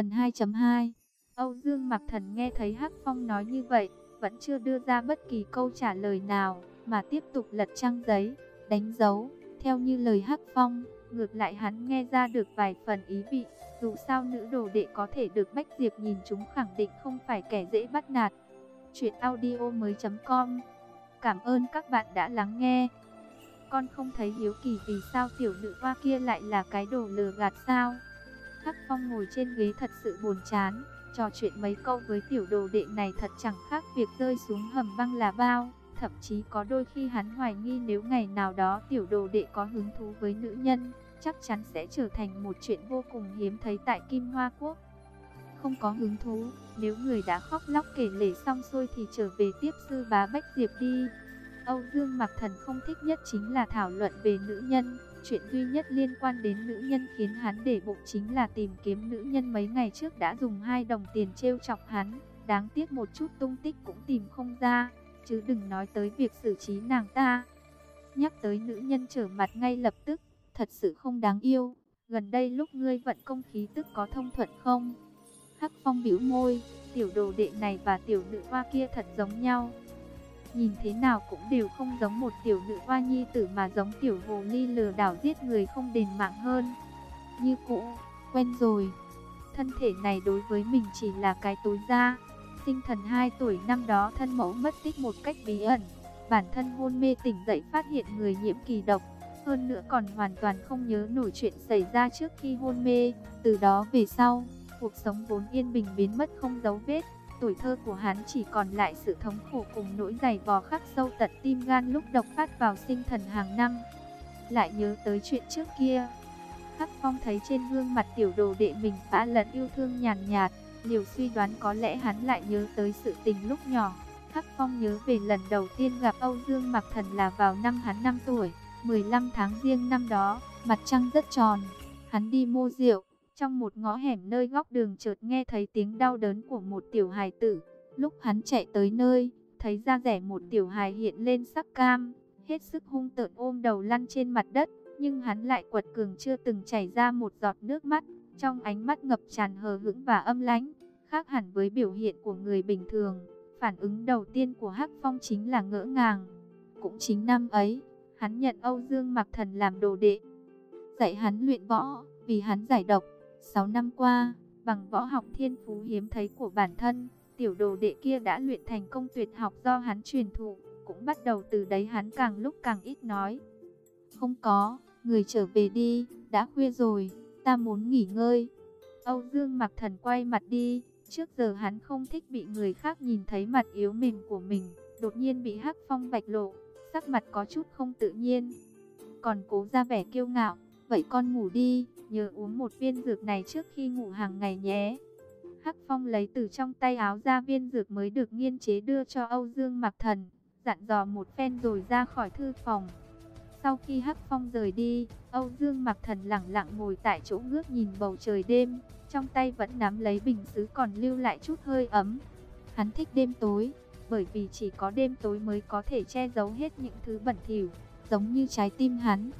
Phần 2.2 Âu Dương Mạc Thần nghe thấy Hắc Phong nói như vậy, vẫn chưa đưa ra bất kỳ câu trả lời nào, mà tiếp tục lật trang giấy, đánh dấu, theo như lời Hắc Phong, ngược lại hắn nghe ra được vài phần ý vị, dù sao nữ đồ đệ có thể được Bách Diệp nhìn chúng khẳng định không phải kẻ dễ bắt nạt. Chuyện audio mới.com Cảm ơn các bạn đã lắng nghe. Con không thấy hiếu kỳ vì sao tiểu nữ hoa kia lại là cái đồ lừa gạt sao? Hắc Phong ngồi trên ghế thật sự buồn chán, trò chuyện mấy câu với tiểu đồ đệ này thật chẳng khác việc rơi xuống hầm băng là bao. Thậm chí có đôi khi hắn hoài nghi nếu ngày nào đó tiểu đồ đệ có hứng thú với nữ nhân, chắc chắn sẽ trở thành một chuyện vô cùng hiếm thấy tại Kim Hoa Quốc. Không có hứng thú, nếu người đã khóc lóc kể lể xong xuôi thì trở về tiếp sư bá Bách Diệp đi. Âu Dương Mạc Thần không thích nhất chính là thảo luận về nữ nhân. Chuyện duy nhất liên quan đến nữ nhân khiến hắn để bụng chính là tìm kiếm nữ nhân mấy ngày trước đã dùng hai đồng tiền trêu chọc hắn. Đáng tiếc một chút tung tích cũng tìm không ra, chứ đừng nói tới việc xử trí nàng ta. Nhắc tới nữ nhân trở mặt ngay lập tức, thật sự không đáng yêu. Gần đây lúc ngươi vận công khí tức có thông thuận không? Hắc Phong bĩu môi, tiểu đồ đệ này và tiểu nữ hoa kia thật giống nhau. Nhìn thế nào cũng đều không giống một tiểu nữ hoa nhi tử mà giống tiểu hồ ly lừa đảo giết người không đền mạng hơn. Như cũ, quen rồi. Thân thể này đối với mình chỉ là cái tối da. Sinh thần 2 tuổi năm đó thân mẫu mất tích một cách bí ẩn. Bản thân hôn mê tỉnh dậy phát hiện người nhiễm kỳ độc. Hơn nữa còn hoàn toàn không nhớ nổi chuyện xảy ra trước khi hôn mê. Từ đó về sau, cuộc sống vốn yên bình biến mất không dấu vết. Tuổi thơ của hắn chỉ còn lại sự thống khổ cùng nỗi dày vò khắc sâu tận tim gan lúc độc phát vào sinh thần hàng năm. Lại nhớ tới chuyện trước kia. Hắc Phong thấy trên gương mặt tiểu đồ đệ mình phá lẫn yêu thương nhàn nhạt, liều suy đoán có lẽ hắn lại nhớ tới sự tình lúc nhỏ. Hắc Phong nhớ về lần đầu tiên gặp Âu Dương Mặc Thần là vào năm hắn 5 tuổi, 15 tháng riêng năm đó, mặt trăng rất tròn. Hắn đi mua rượu, trong một ngõ hẻm nơi góc đường chợt nghe thấy tiếng đau đớn của một tiểu hài tử. Lúc hắn chạy tới nơi, thấy ra rẻ một tiểu hài hiện lên sắc cam, hết sức hung tợn ôm đầu lăn trên mặt đất. Nhưng hắn lại quật cường chưa từng chảy ra một giọt nước mắt, trong ánh mắt ngập tràn hờ hững và âm lãnh, khác hẳn với biểu hiện của người bình thường. Phản ứng đầu tiên của Hắc Phong chính là ngỡ ngàng. Cũng chính năm ấy, hắn nhận Âu Dương Mặc Thần làm đồ đệ, dạy hắn luyện võ, vì hắn giải độc. 6 năm qua, bằng võ học thiên phú hiếm thấy của bản thân, tiểu đồ đệ kia đã luyện thành công tuyệt học do hắn truyền thụ, cũng bắt đầu từ đấy hắn càng lúc càng ít nói. Không có, người trở về đi, đã khuya rồi, ta muốn nghỉ ngơi. Âu Dương mặc thần quay mặt đi, trước giờ hắn không thích bị người khác nhìn thấy mặt yếu mềm của mình, đột nhiên bị hắc phong bạch lộ, sắc mặt có chút không tự nhiên. Còn cố ra vẻ kiêu ngạo, vậy con ngủ đi, nhớ uống một viên dược này trước khi ngủ hàng ngày nhé. Hắc Phong lấy từ trong tay áo ra viên dược mới được nghiên chế đưa cho Âu Dương Mặc Thần, dặn dò một phen rồi ra khỏi thư phòng. Sau khi Hắc Phong rời đi, Âu Dương Mặc Thần lặng lặng ngồi tại chỗ ngước nhìn bầu trời đêm, trong tay vẫn nắm lấy bình sứ còn lưu lại chút hơi ấm. Hắn thích đêm tối, bởi vì chỉ có đêm tối mới có thể che giấu hết những thứ bẩn thỉu, giống như trái tim hắn.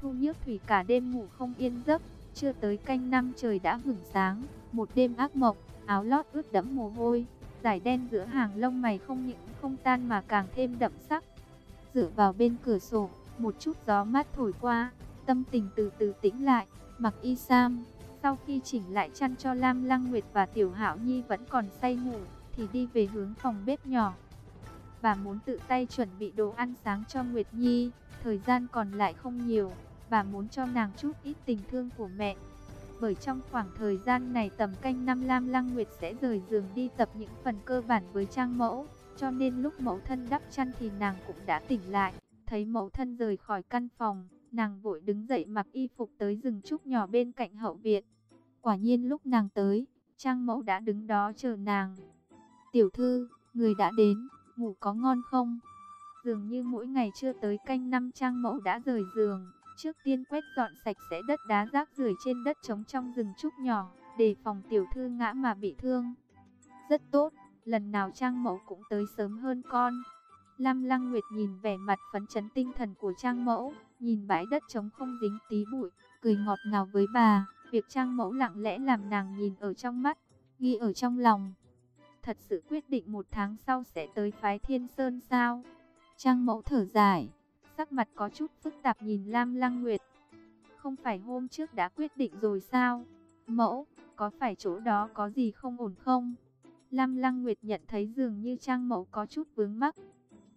Thu Nhiếp Thủy cả đêm ngủ không yên giấc, chưa tới canh năm trời đã hửng sáng, một đêm ác mộng, áo lót ướt đẫm mồ hôi, giải đen giữa hàng lông mày không những không tan mà càng thêm đậm sắc. Dựa vào bên cửa sổ, một chút gió mát thổi qua, tâm tình từ từ tĩnh lại, mặc y sam. Sau khi chỉnh lại chăn cho Lam Lăng Nguyệt và Tiểu Hạo Nhi vẫn còn say ngủ, thì đi về hướng phòng bếp nhỏ. Bà muốn tự tay chuẩn bị đồ ăn sáng cho Nguyệt Nhi, thời gian còn lại không nhiều, bà muốn cho nàng chút ít tình thương của mẹ. Bởi trong khoảng thời gian này tầm canh năm Lam Lăng Nguyệt sẽ rời giường đi tập những phần cơ bản với trang mẫu, cho nên lúc mẫu thân đắp chăn thì nàng cũng đã tỉnh lại. Thấy mẫu thân rời khỏi căn phòng, nàng vội đứng dậy mặc y phục tới rừng trúc nhỏ bên cạnh hậu viện. Quả nhiên lúc nàng tới, trang mẫu đã đứng đó chờ nàng. Tiểu thư, người đã đến, ngủ có ngon không? Dường như mỗi ngày chưa tới canh năm trang mẫu đã rời giường. Trước tiên quét dọn sạch sẽ đất đá rác rưởi trên đất trống trong rừng trúc nhỏ, để phòng tiểu thư ngã mà bị thương. Rất tốt, lần nào Trang Mẫu cũng tới sớm hơn con. Lam Lăng Nguyệt nhìn vẻ mặt phấn chấn tinh thần của Trang Mẫu, nhìn bãi đất trống không dính tí bụi, cười ngọt ngào với bà. Việc Trang Mẫu lặng lẽ làm nàng nhìn ở trong mắt, ghi ở trong lòng. Thật sự quyết định một tháng sau sẽ tới phái Thiên Sơn sao? Trang Mẫu thở dài, sắc mặt có chút phức tạp nhìn Lam Lăng Nguyệt. Không phải hôm trước đã quyết định rồi sao? Mẫu, có phải chỗ đó có gì không ổn không? Lam Lăng Nguyệt nhận thấy dường như Trang Mẫu có chút vướng mắc.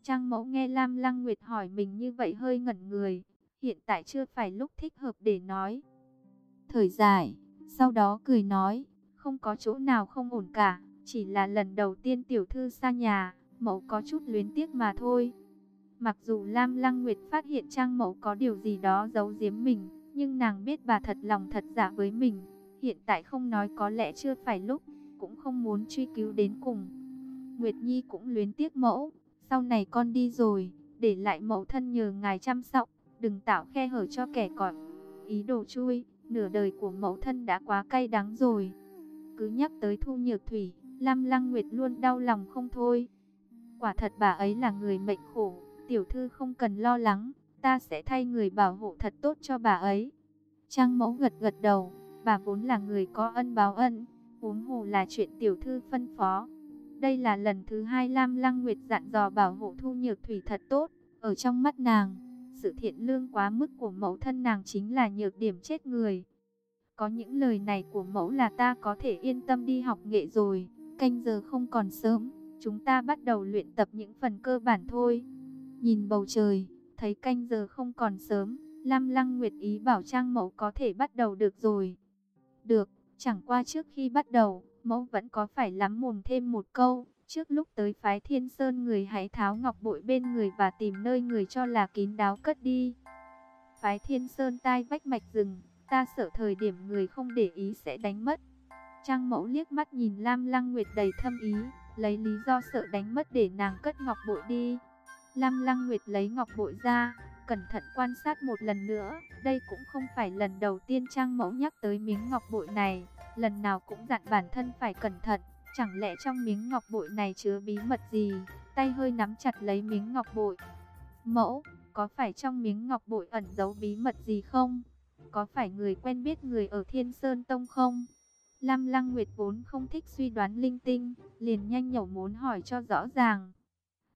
Trang Mẫu nghe Lam Lăng Nguyệt hỏi mình như vậy hơi ngẩn người. Hiện tại chưa phải lúc thích hợp để nói. Thời dài, sau đó cười nói, không có chỗ nào không ổn cả. Chỉ là lần đầu tiên tiểu thư xa nhà, mẫu có chút luyến tiếc mà thôi. Mặc dù Lam Lăng Nguyệt phát hiện Trang Mẫu có điều gì đó giấu giếm mình, nhưng nàng biết bà thật lòng thật giả với mình. Hiện tại không nói có lẽ chưa phải lúc, cũng không muốn truy cứu đến cùng. Nguyệt Nhi cũng luyến tiếc mẫu, sau này con đi rồi, để lại mẫu thân nhờ ngài chăm sóc, đừng tạo khe hở cho kẻ cọp. Ý đồ chui, nửa đời của mẫu thân đã quá cay đắng rồi. Cứ nhắc tới Thu Nhược Thủy, Lam Lăng Nguyệt luôn đau lòng không thôi. Quả thật bà ấy là người mệnh khổ, tiểu thư không cần lo lắng, ta sẽ thay người bảo hộ thật tốt cho bà ấy. Trang mẫu gật gật đầu, bà vốn là người có ân báo ân, huống hồ là chuyện tiểu thư phân phó. Đây là lần thứ hai Lam Lăng Nguyệt dặn dò bảo hộ Thu Nhược Thủy thật tốt, ở trong mắt nàng, sự thiện lương quá mức của mẫu thân nàng chính là nhược điểm chết người. Có những lời này của mẫu là ta có thể yên tâm đi học nghệ rồi, canh giờ không còn sớm, chúng ta bắt đầu luyện tập những phần cơ bản thôi. Nhìn bầu trời, thấy canh giờ không còn sớm, Lam Lăng Nguyệt ý bảo Trang Mẫu có thể bắt đầu được rồi. Được, chẳng qua trước khi bắt đầu, Mẫu vẫn có phải lắm mồm thêm một câu. Trước lúc tới phái Thiên Sơn người hãy tháo ngọc bội bên người và tìm nơi người cho là kín đáo cất đi. Phái Thiên Sơn tai vách mạch rừng, ta sợ thời điểm người không để ý sẽ đánh mất. Trang mẫu liếc mắt nhìn Lam Lăng Nguyệt đầy thâm ý, lấy lý do sợ đánh mất để nàng cất ngọc bội đi. Lam Lăng Nguyệt lấy ngọc bội ra, cẩn thận quan sát một lần nữa. Đây cũng không phải lần đầu tiên Trang Mẫu nhắc tới miếng ngọc bội này, lần nào cũng dặn bản thân phải cẩn thận. Chẳng lẽ trong miếng ngọc bội này chứa bí mật gì? Tay hơi nắm chặt lấy miếng ngọc bội. Mẫu, có phải trong miếng ngọc bội ẩn giấu bí mật gì không? Có phải người quen biết người ở Thiên Sơn Tông không? Lam Lăng Nguyệt vốn không thích suy đoán linh tinh, liền nhanh nhẩu muốn hỏi cho rõ ràng.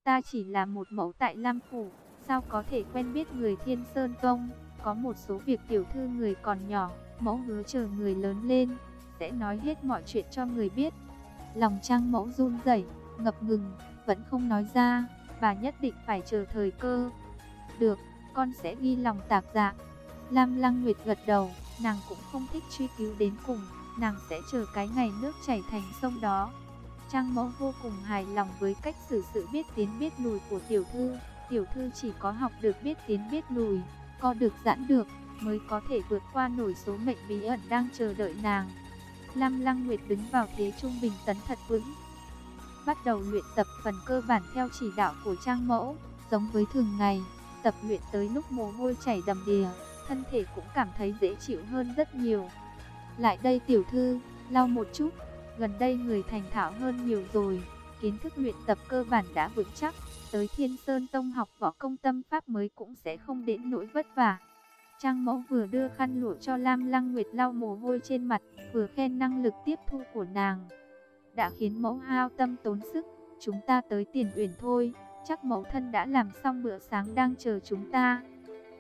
Ta chỉ là một mẫu tại Lam Phủ, sao có thể quen biết người Thiên Sơn Tông? Có một số việc tiểu thư người còn nhỏ, mẫu hứa chờ người lớn lên, sẽ nói hết mọi chuyện cho người biết. Lòng trang mẫu run rẩy, ngập ngừng, vẫn không nói ra, bà nhất định phải chờ thời cơ. Được, con sẽ ghi lòng tạc dạ. Lam Lăng Nguyệt gật đầu, nàng cũng không thích truy cứu đến cùng, nàng sẽ chờ cái ngày nước chảy thành sông đó. Trang mẫu vô cùng hài lòng với cách xử sự biết tiến biết lùi của tiểu thư. Tiểu thư chỉ có học được biết tiến biết lùi, co được giãn được, mới có thể vượt qua nổi số mệnh bí ẩn đang chờ đợi nàng. Lam Lăng Nguyệt đứng vào thế trung bình tấn thật vững. Bắt đầu luyện tập phần cơ bản theo chỉ đạo của Trang Mẫu, giống với thường ngày, tập luyện tới lúc mồ hôi chảy đầm đìa, thân thể cũng cảm thấy dễ chịu hơn rất nhiều. Lại đây tiểu thư, lau một chút, gần đây người thành thạo hơn nhiều rồi, kiến thức luyện tập cơ bản đã vững chắc, tới Thiên Sơn Tông học võ công tâm pháp mới cũng sẽ không đến nỗi vất vả. Trang mẫu vừa đưa khăn lụa cho Lam Lăng Nguyệt lau mồ hôi trên mặt, vừa khen năng lực tiếp thu của nàng. Đã khiến mẫu hao tâm tốn sức, chúng ta tới tiền uyển thôi, chắc mẫu thân đã làm xong bữa sáng đang chờ chúng ta.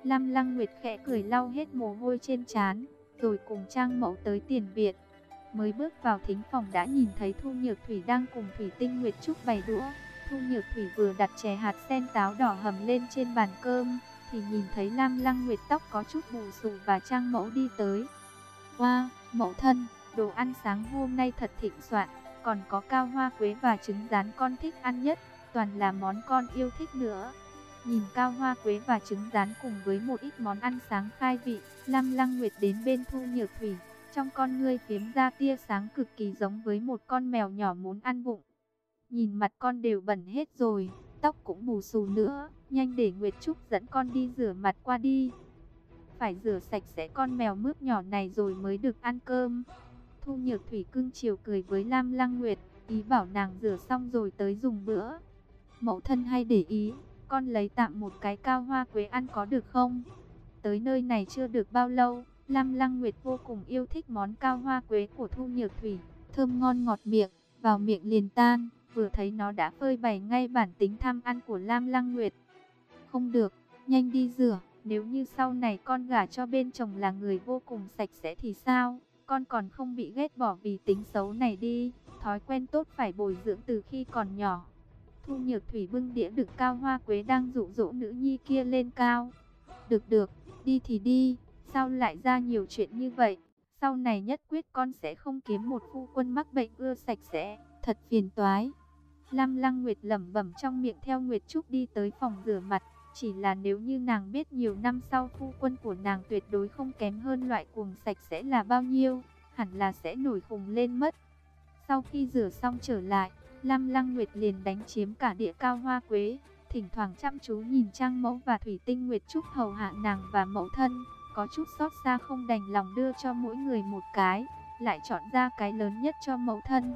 Lam Lăng Nguyệt khẽ cười lau hết mồ hôi trên trán, rồi cùng Trang mẫu tới tiền viện. Mới bước vào thính phòng đã nhìn thấy Thu Nhược Thủy đang cùng Thủy Tinh Nguyệt Trúc bày đũa. Thu Nhược Thủy vừa đặt chè hạt sen táo đỏ hầm lên trên bàn cơm, thì nhìn thấy Lam Lăng Nguyệt tóc có chút bù xù và Trang Mẫu đi tới. Hoa, wow, mẫu thân, đồ ăn sáng hôm nay thật thịnh soạn, còn có cao hoa quế và trứng rán con thích ăn nhất, toàn là món con yêu thích nữa. Nhìn cao hoa quế và trứng rán cùng với một ít món ăn sáng khai vị, Lam Lăng Nguyệt đến bên Thu Nhược Thủy, trong con ngươi phiếm ra tia sáng cực kỳ giống với một con mèo nhỏ muốn ăn vụng. Nhìn mặt con đều bẩn hết rồi, tóc cũng bù xù nữa, nhanh để Nguyệt Trúc dẫn con đi rửa mặt qua đi. Phải rửa sạch sẽ con mèo mướp nhỏ này rồi mới được ăn cơm. Thu Nhược Thủy cưng chiều cười với Lam Lăng Nguyệt, ý bảo nàng rửa xong rồi tới dùng bữa. Mẫu thân hay để ý, con lấy tạm một cái cao hoa quế ăn có được không? Tới nơi này chưa được bao lâu, Lam Lăng Nguyệt vô cùng yêu thích món cao hoa quế của Thu Nhược Thủy, thơm ngon ngọt miệng, vào miệng liền tan, vừa thấy nó đã phơi bày ngay bản tính tham ăn của Lam Lăng Nguyệt. Không được, nhanh đi rửa, nếu như sau này con gả cho bên chồng là người vô cùng sạch sẽ thì sao? Con còn không bị ghét bỏ vì tính xấu này đi, thói quen tốt phải bồi dưỡng từ khi còn nhỏ. Thu Nhược Thủy bưng đĩa đựng cao hoa quế đang dụ dỗ nữ nhi kia lên cao. Được được, đi thì đi, sao lại ra nhiều chuyện như vậy? Sau này nhất quyết con sẽ không kiếm một phu quân mắc bệnh ưa sạch sẽ, thật phiền toái. Lam Lăng Nguyệt lẩm bẩm trong miệng theo Nguyệt Trúc đi tới phòng rửa mặt. Chỉ là nếu như nàng biết nhiều năm sau phu quân của nàng tuyệt đối không kém hơn loại cuồng sạch sẽ là bao nhiêu, hẳn là sẽ nổi khùng lên mất. Sau khi rửa xong trở lại, Lam Lăng Nguyệt liền đánh chiếm cả địa cao hoa quế, thỉnh thoảng chăm chú nhìn Trang Mẫu và Thủy Tinh Nguyệt Trúc hầu hạ nàng và mẫu thân, có chút xót xa không đành lòng đưa cho mỗi người một cái, lại chọn ra cái lớn nhất cho mẫu thân.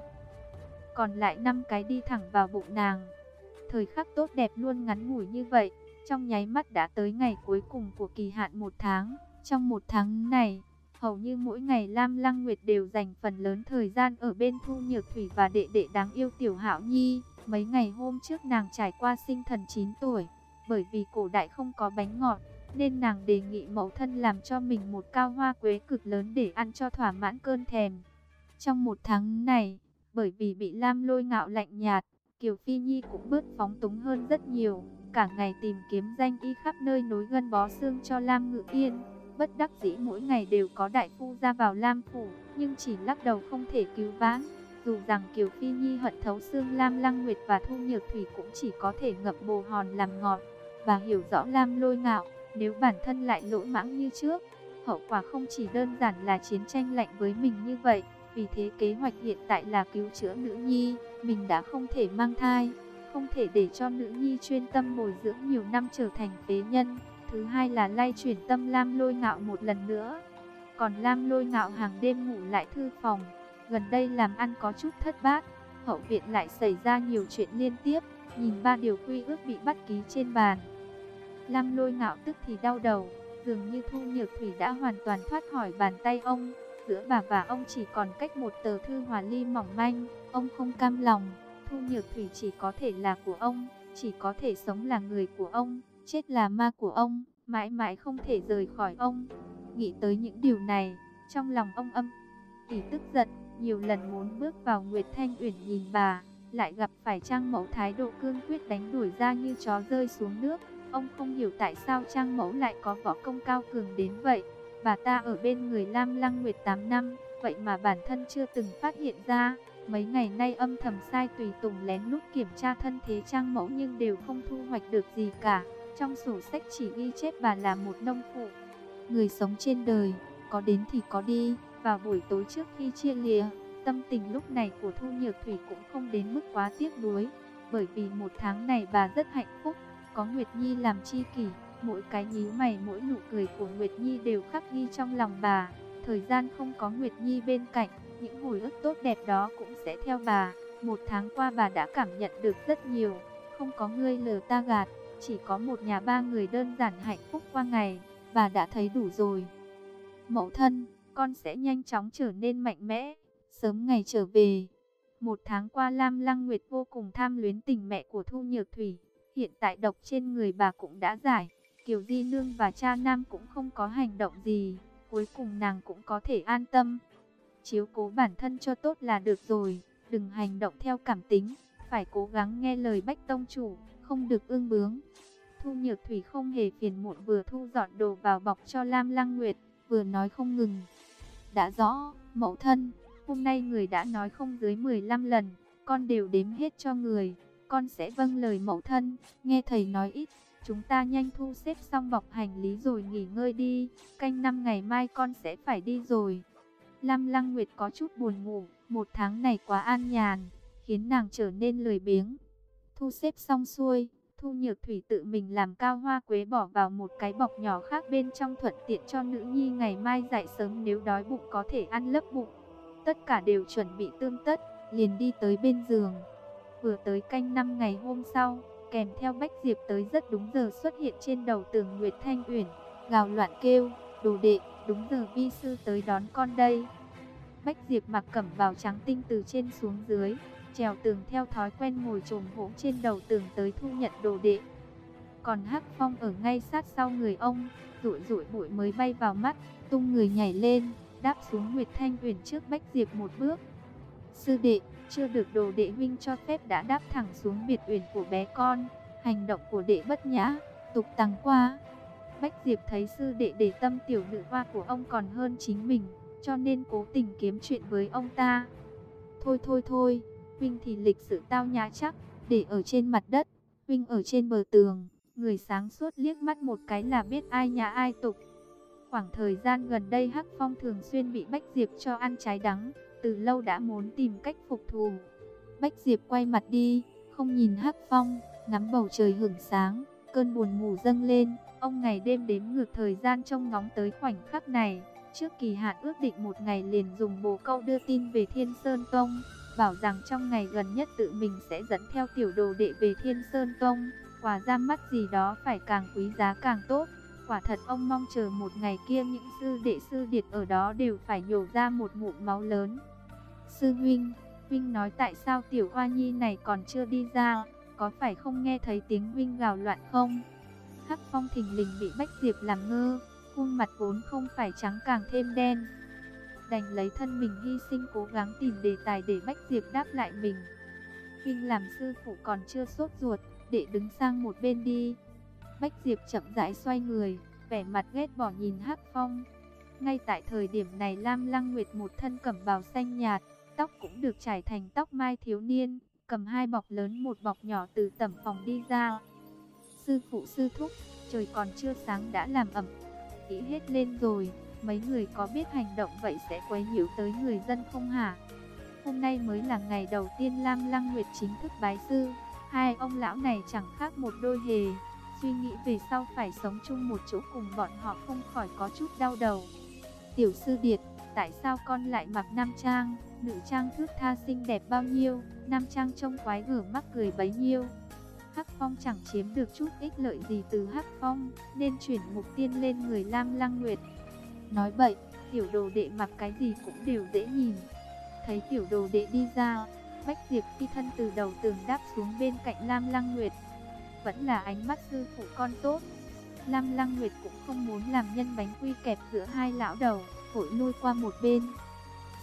Còn lại năm cái đi thẳng vào bụng nàng. Thời khắc tốt đẹp luôn ngắn ngủi như vậy, trong nháy mắt đã tới ngày cuối cùng của kỳ hạn một tháng. Trong một tháng này, hầu như mỗi ngày Lam Lăng Nguyệt đều dành phần lớn thời gian ở bên Thu Nhược Thủy và đệ đệ đáng yêu Tiểu Hạo Nhi. Mấy ngày hôm trước nàng trải qua sinh thần 9 tuổi, bởi vì cổ đại không có bánh ngọt, nên nàng đề nghị mẫu thân làm cho mình một cao hoa quế cực lớn để ăn cho thỏa mãn cơn thèm. Trong một tháng này, bởi vì bị Lam lôi ngạo lạnh nhạt, Kiều Phi Nhi cũng bớt phóng túng hơn rất nhiều cả ngày tìm kiếm danh y khắp nơi nối gân bó xương cho Lam Ngự Yên. Bất đắc dĩ mỗi ngày đều có đại phu ra vào Lam Phủ, nhưng chỉ lắc đầu không thể cứu vãn. Dù rằng Kiều Phi Nhi hận thấu xương Lam Lăng Nguyệt và Thu Nhược Thủy cũng chỉ có thể ngậm bồ hòn làm ngọt, và hiểu rõ Lam lôi ngạo, nếu bản thân lại lỗi mãng như trước, hậu quả không chỉ đơn giản là chiến tranh lạnh với mình như vậy. Vì thế kế hoạch hiện tại là cứu chữa nữ nhi, mình đã không thể mang thai không thể để cho nữ nhi chuyên tâm bồi dưỡng nhiều năm trở thành phế nhân. Thứ hai là lay chuyển tâm Lam lôi ngạo một lần nữa. Còn Lam lôi ngạo hàng đêm ngủ lại thư phòng. Gần đây làm ăn có chút thất bát. Hậu viện lại xảy ra nhiều chuyện liên tiếp. Nhìn ba điều quy ước bị bắt ký trên bàn. Lăng lôi ngạo tức thì đau đầu. Dường như Thu Nhược Thủy đã hoàn toàn thoát khỏi bàn tay ông. Giữa bà và ông chỉ còn cách một tờ thư hòa ly mỏng manh. Ông không cam lòng. Thu Nhược Thủy chỉ có thể là của ông, chỉ có thể sống là người của ông, chết là ma của ông, mãi mãi không thể rời khỏi ông. Nghĩ tới những điều này, trong lòng ông âm tỷ tức giận, nhiều lần muốn bước vào Nguyệt Thanh Uyển nhìn bà, lại gặp phải Trang Mẫu thái độ cương quyết đánh đuổi ra như chó rơi xuống nước. Ông không hiểu tại sao Trang Mẫu lại có võ công cao cường đến vậy. Bà ta ở bên người Lam Lăng Nguyệt 8 năm, vậy mà bản thân chưa từng phát hiện ra. Mấy ngày nay âm thầm sai tùy tùng lén lút kiểm tra thân thế trang mẫu nhưng đều không thu hoạch được gì cả. Trong sổ sách chỉ ghi chép bà là một nông phụ. Người sống trên đời, có đến thì có đi. Vào buổi tối trước khi chia lìa, tâm tình lúc này của Thu Nhược Thủy cũng không đến mức quá tiếc nuối. Bởi vì một tháng này bà rất hạnh phúc, có Nguyệt Nhi làm chi kỷ. Mỗi cái nhíu mày mỗi nụ cười của Nguyệt Nhi đều khắc ghi trong lòng bà. Thời gian không có Nguyệt Nhi bên cạnh, những hồi ức tốt đẹp đó cũng sẽ theo bà. Một tháng qua bà đã cảm nhận được rất nhiều, không có ngươi lờ ta gạt, chỉ có một nhà ba người đơn giản hạnh phúc qua ngày, bà đã thấy đủ rồi. Mẫu thân, con sẽ nhanh chóng trở nên mạnh mẽ, sớm ngày trở về. Một tháng qua Lam Lăng Nguyệt vô cùng tham luyến tình mẹ của Thu Nhược Thủy, hiện tại độc trên người bà cũng đã giải, Kiều Di Nương và cha Nam cũng không có hành động gì, cuối cùng nàng cũng có thể an tâm. Chiếu cố bản thân cho tốt là được rồi, đừng hành động theo cảm tính, phải cố gắng nghe lời Bách Tông Chủ, không được ương bướng. Thu Nhược Thủy không hề phiền muộn vừa thu dọn đồ vào bọc cho Lam Lăng Nguyệt, vừa nói không ngừng. Đã rõ, mẫu thân, hôm nay người đã nói không dưới 15 lần, con đều đếm hết cho người, con sẽ vâng lời mẫu thân, nghe thầy nói ít. Chúng ta nhanh thu xếp xong bọc hành lý rồi nghỉ ngơi đi, canh năm ngày mai con sẽ phải đi rồi. Lam Lăng Nguyệt có chút buồn ngủ, một tháng này quá an nhàn, khiến nàng trở nên lười biếng. Thu xếp xong xuôi, Thu Nhược Thủy tự mình làm cao hoa quế bỏ vào một cái bọc nhỏ khác bên trong thuận tiện cho nữ nhi ngày mai dậy sớm nếu đói bụng có thể ăn lấp bụng. Tất cả đều chuẩn bị tương tất, liền đi tới bên giường. Vừa tới canh năm ngày hôm sau, kèm theo Bách Diệp tới rất đúng giờ xuất hiện trên đầu tường Nguyệt Thanh Uyển, gào loạn kêu, đồ đệ, đúng giờ vi sư tới đón con đây. Bách Diệp mặc cẩm bào trắng tinh từ trên xuống dưới, trèo tường theo thói quen ngồi trồm hỗn trên đầu tường tới thu nhận đồ đệ. Còn Hắc Phong ở ngay sát sau người ông, rụi rụi bụi mới bay vào mắt, tung người nhảy lên, đáp xuống Nguyệt Thanh Uyển trước Bách Diệp một bước. Sư đệ, chưa được đồ đệ huynh cho phép đã đáp thẳng xuống biệt uyển của bé con, hành động của đệ bất nhã, tục tăng qua. Bách Diệp thấy sư đệ để tâm tiểu nữ hoa của ông còn hơn chính mình, cho nên cố tình kiếm chuyện với ông ta. Thôi thôi thôi, huynh thì lịch sự tao nhã chắc, để ở trên mặt đất, huynh ở trên bờ tường, người sáng suốt liếc mắt một cái là biết ai nhà ai tục. Khoảng thời gian gần đây Hắc Phong thường xuyên bị Bách Diệp cho ăn trái đắng, từ lâu đã muốn tìm cách phục thù. Bách Diệp quay mặt đi, không nhìn Hắc Phong, ngắm bầu trời hưởng sáng, cơn buồn ngủ dâng lên, ông ngày đêm đếm ngược thời gian trông ngóng tới khoảnh khắc này. Trước kỳ hạn ước định một ngày liền dùng bồ câu đưa tin về Thiên Sơn Tông, bảo rằng trong ngày gần nhất tự mình sẽ dẫn theo tiểu đồ đệ về Thiên Sơn Tông, quà ra mắt gì đó phải càng quý giá càng tốt. Quả thật ông mong chờ một ngày kia những sư đệ sư điệt ở đó đều phải nhổ ra một ngụm máu lớn. Sư huynh, huynh nói tại sao tiểu hoa nhi này còn chưa đi ra, có phải không nghe thấy tiếng huynh gào loạn không? Hắc phong thình lình bị Bách Diệp làm ngơ, khuôn mặt vốn không phải trắng càng thêm đen. Đành lấy thân mình hy sinh cố gắng tìm đề tài để Bách Diệp đáp lại mình. Huynh làm sư phụ còn chưa sốt ruột, để đứng sang một bên đi. Bách Diệp chậm rãi xoay người, vẻ mặt ghét bỏ nhìn Hắc Phong. Ngay tại thời điểm này Lam Lăng Nguyệt một thân cẩm bào xanh nhạt, tóc cũng được trải thành tóc mai thiếu niên, cầm hai bọc lớn một bọc nhỏ từ tẩm phòng đi ra. Sư phụ sư thúc, trời còn chưa sáng đã làm ẩm, ý hết lên rồi, mấy người có biết hành động vậy sẽ quấy nhiễu tới người dân không hả? Hôm nay mới là ngày đầu tiên Lam Lăng Nguyệt chính thức bái sư, hai ông lão này chẳng khác một đôi hề. Suy nghĩ về sau phải sống chung một chỗ cùng bọn họ không khỏi có chút đau đầu. Tiểu sư Điệt, tại sao con lại mặc nam trang, nữ trang thước tha xinh đẹp bao nhiêu, nam trang trông quái gở mắc cười bấy nhiêu. Hắc Phong chẳng chiếm được chút ích lợi gì từ Hắc Phong, nên chuyển mục tiên lên người Lam Lăng Nguyệt. Nói vậy, tiểu đồ đệ mặc cái gì cũng đều dễ nhìn. Thấy tiểu đồ đệ đi ra, Bách Diệp phi thân từ đầu tường đáp xuống bên cạnh Lam Lăng Nguyệt, vẫn là ánh mắt sư phụ con tốt. Lam Lăng Nguyệt cũng không muốn làm nhân bánh quy kẹp giữa hai lão đầu, vội lui qua một bên.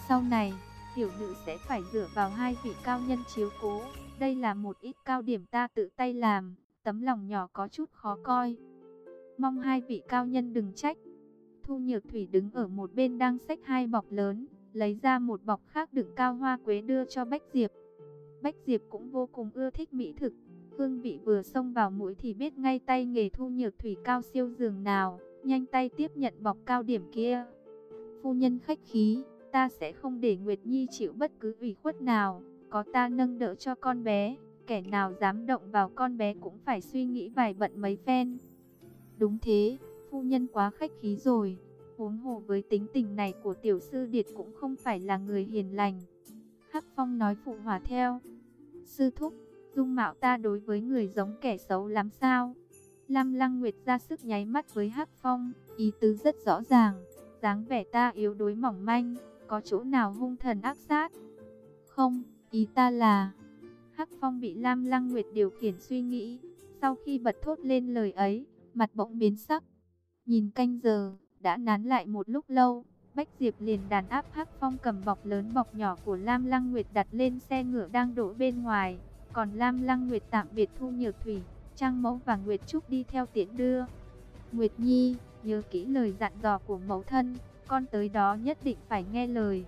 Sau này, tiểu nữ sẽ phải dựa vào hai vị cao nhân chiếu cố. Đây là một ít cao điểm ta tự tay làm, tấm lòng nhỏ có chút khó coi. Mong hai vị cao nhân đừng trách. Thu Nhược Thủy đứng ở một bên đang xách hai bọc lớn, lấy ra một bọc khác đựng cao hoa quế đưa cho Bách Diệp. Bách Diệp cũng vô cùng ưa thích mỹ thực, Hương vị vừa xông vào mũi thì biết ngay tay nghề thu nhược thủy cao siêu giường nào, nhanh tay tiếp nhận bọc cao điểm kia. Phu nhân khách khí, ta sẽ không để Nguyệt Nhi chịu bất cứ ủy khuất nào, có ta nâng đỡ cho con bé, kẻ nào dám động vào con bé cũng phải suy nghĩ vài bận mấy phen. Đúng thế, phu nhân quá khách khí rồi, huống hồ với tính tình này của tiểu sư Điệt cũng không phải là người hiền lành. Hắc Phong nói phụ hòa theo. Sư thúc, dung mạo ta đối với người giống kẻ xấu lắm sao? Lam Lăng Nguyệt ra sức nháy mắt với Hắc Phong, ý tứ rất rõ ràng, dáng vẻ ta yếu đuối mỏng manh, có chỗ nào hung thần ác sát? Không, ý ta là... Hắc Phong bị Lam Lăng Nguyệt điều khiển suy nghĩ, sau khi bật thốt lên lời ấy, mặt bỗng biến sắc. Nhìn canh giờ, đã nán lại một lúc lâu, Bách Diệp liền đàn áp Hắc Phong cầm bọc lớn bọc nhỏ của Lam Lăng Nguyệt đặt lên xe ngựa đang đổ bên ngoài. Còn Lam Lăng Nguyệt tạm biệt Thu Nhược Thủy, Trang Mẫu và Nguyệt Trúc đi theo tiễn đưa. Nguyệt Nhi, nhớ kỹ lời dặn dò của mẫu thân, con tới đó nhất định phải nghe lời.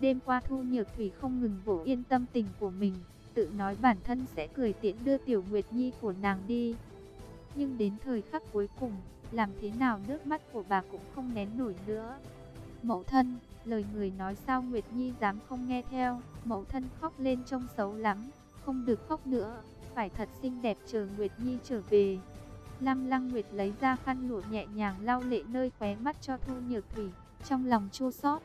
Đêm qua Thu Nhược Thủy không ngừng vỗ yên tâm tình của mình, tự nói bản thân sẽ cười tiễn đưa Tiểu Nguyệt Nhi của nàng đi. Nhưng đến thời khắc cuối cùng, làm thế nào nước mắt của bà cũng không nén nổi nữa. Mẫu thân, lời người nói sao Nguyệt Nhi dám không nghe theo, mẫu thân khóc lên trông xấu lắm không được khóc nữa, phải thật xinh đẹp chờ Nguyệt Nhi trở về. Lam Lăng Nguyệt lấy ra khăn lụa nhẹ nhàng lau lệ nơi khóe mắt cho Thu Nhược Thủy, trong lòng chua xót.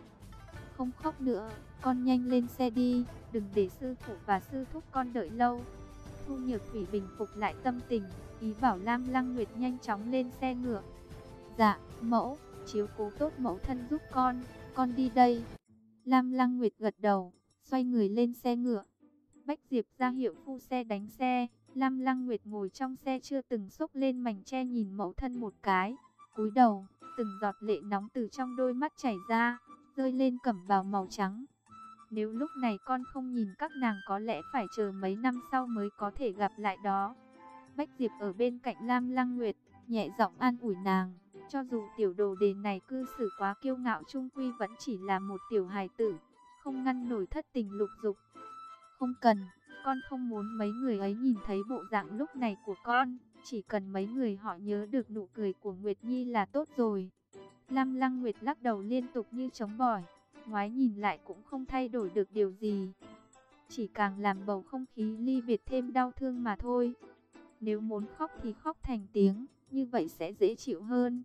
Không khóc nữa, con nhanh lên xe đi, đừng để sư phụ và sư thúc con đợi lâu. Thu Nhược Thủy bình phục lại tâm tình, ý bảo Lam Lăng Nguyệt nhanh chóng lên xe ngựa. Dạ, mẫu. chiếu cố tốt mẫu thân giúp con, con đi đây. Lam Lăng Nguyệt gật đầu, xoay người lên xe ngựa. Bách Diệp ra hiệu phu xe đánh xe, Lam Lăng Nguyệt ngồi trong xe chưa từng xốc lên mảnh che nhìn mẫu thân một cái, cúi đầu, từng giọt lệ nóng từ trong đôi mắt chảy ra, rơi lên cẩm bào màu trắng. Nếu lúc này con không nhìn các nàng có lẽ phải chờ mấy năm sau mới có thể gặp lại đó. Bách Diệp ở bên cạnh Lam Lăng Nguyệt, nhẹ giọng an ủi nàng. Cho dù tiểu đồ đề này cư xử quá kiêu ngạo trung quy vẫn chỉ là một tiểu hài tử, không ngăn nổi thất tình lục dục. Không cần, con không muốn mấy người ấy nhìn thấy bộ dạng lúc này của con, chỉ cần mấy người họ nhớ được nụ cười của Nguyệt Nhi là tốt rồi. Lam Lăng Nguyệt lắc đầu liên tục như chống bỏi, ngoái nhìn lại cũng không thay đổi được điều gì. Chỉ càng làm bầu không khí ly biệt thêm đau thương mà thôi. Nếu muốn khóc thì khóc thành tiếng, như vậy sẽ dễ chịu hơn.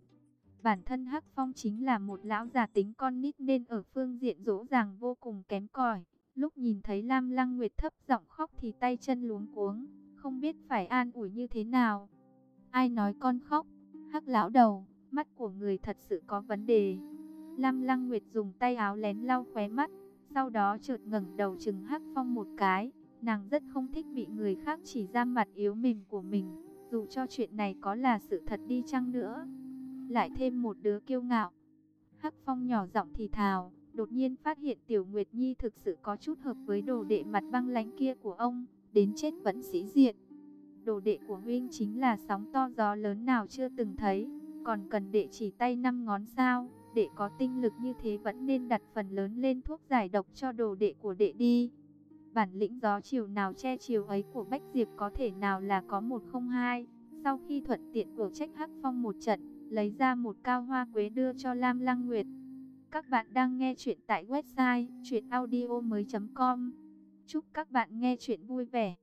Bản thân Hắc Phong chính là một lão già tính con nít nên ở phương diện dỗ dàng vô cùng kém cỏi. Lúc nhìn thấy Lam Lăng Nguyệt thấp giọng khóc thì tay chân luống cuống, không biết phải an ủi như thế nào. Ai nói con khóc? Hắc lão đầu, mắt của người thật sự có vấn đề. Lam Lăng Nguyệt dùng tay áo lén lau khóe mắt, sau đó chợt ngẩng đầu chừng Hắc Phong một cái. Nàng rất không thích bị người khác chỉ ra mặt yếu mềm của mình, dù cho chuyện này có là sự thật đi chăng nữa. Lại thêm một đứa kiêu ngạo. Hắc Phong nhỏ giọng thì thào, đột nhiên phát hiện Tiểu Nguyệt Nhi thực sự có chút hợp với đồ đệ mặt băng lánh kia của ông, đến chết vẫn sĩ diện. Đồ đệ của huynh chính là sóng to gió lớn nào chưa từng thấy, còn cần đệ chỉ tay năm ngón sao, đệ có tinh lực như thế vẫn nên đặt phần lớn lên thuốc giải độc cho đồ đệ của đệ đi. Bản lĩnh gió chiều nào che chiều ấy của Bách Diệp có thể nào là có một không hai. Sau khi thuận tiện của trách hắc phong một trận, lấy ra một cao hoa quế đưa cho Lam Lăng Nguyệt. Các bạn đang nghe chuyện tại website chuyenaudio.com Chúc các bạn nghe chuyện vui vẻ.